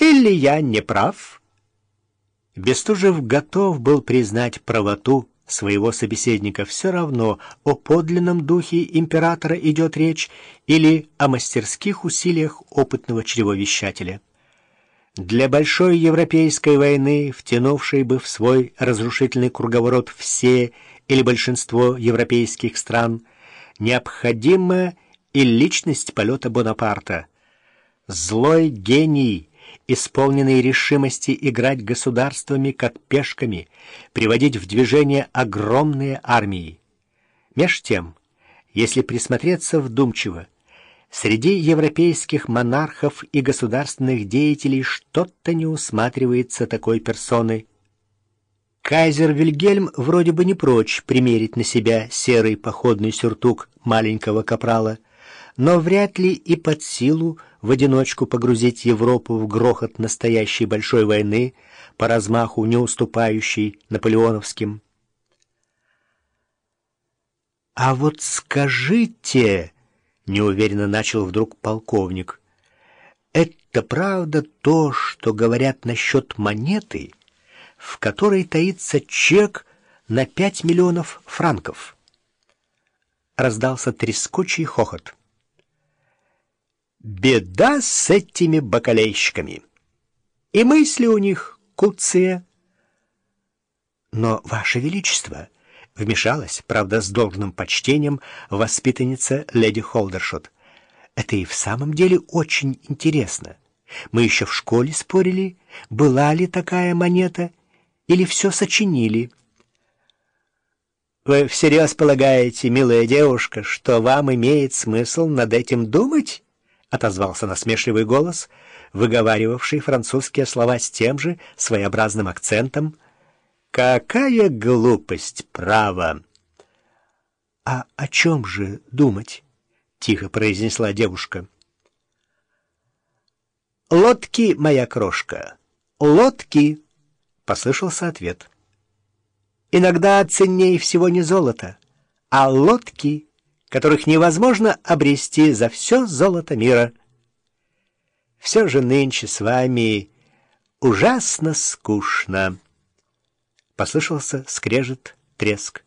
Или я не прав?» Бестужев готов был признать правоту своего собеседника. Все равно, о подлинном духе императора идет речь или о мастерских усилиях опытного чревовещателя. Для большой европейской войны, втянувшей бы в свой разрушительный круговорот все или большинство европейских стран, необходима и личность полета Бонапарта. Злой гений, исполненный решимости играть государствами как пешками, приводить в движение огромные армии. Меж тем, если присмотреться вдумчиво, Среди европейских монархов и государственных деятелей что-то не усматривается такой персоны. Кайзер Вильгельм вроде бы не прочь примерить на себя серый походный сюртук маленького капрала, но вряд ли и под силу в одиночку погрузить Европу в грохот настоящей большой войны, по размаху не уступающей наполеоновским. «А вот скажите...» неуверенно начал вдруг полковник. Это правда то, что говорят насчет монеты, в которой таится чек на пять миллионов франков. Раздался трескучий хохот. Беда с этими бакалейщиками. И мысли у них куцые. Но, Ваше Величество, Вмешалась, правда, с должным почтением, воспитанница леди Холдершот. Это и в самом деле очень интересно. Мы еще в школе спорили, была ли такая монета, или все сочинили. Вы всерьез полагаете, милая девушка, что вам имеет смысл над этим думать? Отозвался насмешливый голос, выговаривавший французские слова с тем же своеобразным акцентом, Какая глупость, право! — А о чем же думать? — тихо произнесла девушка. — Лодки, моя крошка, лодки! — послышался ответ. — Иногда ценнее всего не золото, а лодки, которых невозможно обрести за все золото мира. Все же нынче с вами ужасно скучно. Послышался скрежет, треск.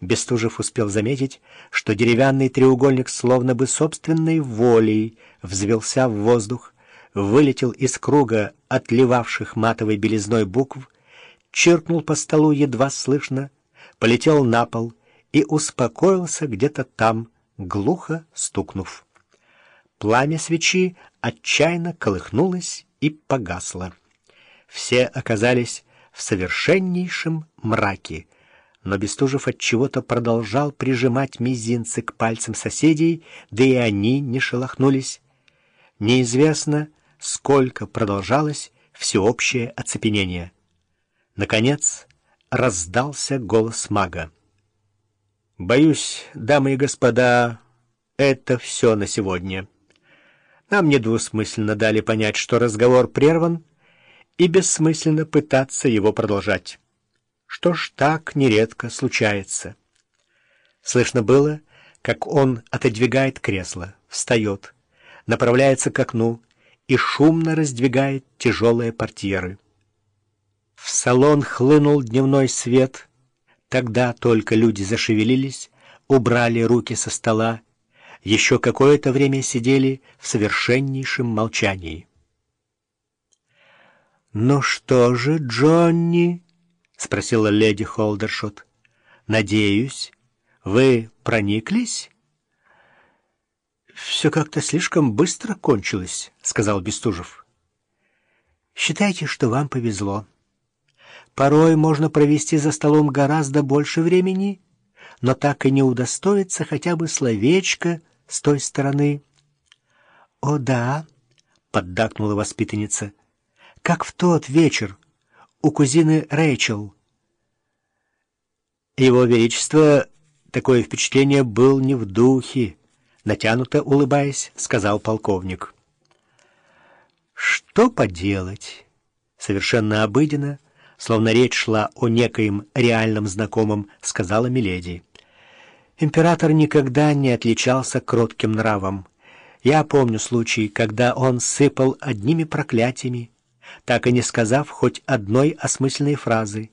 Бестужев успел заметить, что деревянный треугольник словно бы собственной волей взвелся в воздух, вылетел из круга отливавших матовой белизной букв, чиркнул по столу едва слышно, полетел на пол и успокоился где-то там, глухо стукнув. Пламя свечи отчаянно колыхнулось и погасло. Все оказались в совершеннейшем мраке, но Бестужев от чего-то продолжал прижимать мизинцы к пальцам соседей, да и они не шелохнулись. Неизвестно, сколько продолжалось всеобщее оцепенение. Наконец раздался голос мага. «Боюсь, дамы и господа, это все на сегодня. Нам недвусмысленно дали понять, что разговор прерван, и бессмысленно пытаться его продолжать. Что ж так нередко случается. Слышно было, как он отодвигает кресло, встает, направляется к окну и шумно раздвигает тяжелые портьеры. В салон хлынул дневной свет. Тогда только люди зашевелились, убрали руки со стола, еще какое-то время сидели в совершеннейшем молчании. «Ну что же, Джонни?» — спросила леди Холдершот. «Надеюсь, вы прониклись?» «Все как-то слишком быстро кончилось», — сказал Бестужев. «Считайте, что вам повезло. Порой можно провести за столом гораздо больше времени, но так и не удостоиться хотя бы словечко с той стороны». «О да», — поддакнула воспитанница, — как в тот вечер у кузины Рэйчел. Его Величество, такое впечатление, был не в духе, натянуто улыбаясь, сказал полковник. Что поделать? Совершенно обыденно, словно речь шла о некоем реальном знакомом, сказала Миледи. Император никогда не отличался кротким нравом. Я помню случай, когда он сыпал одними проклятиями, так и не сказав хоть одной осмысленной фразы.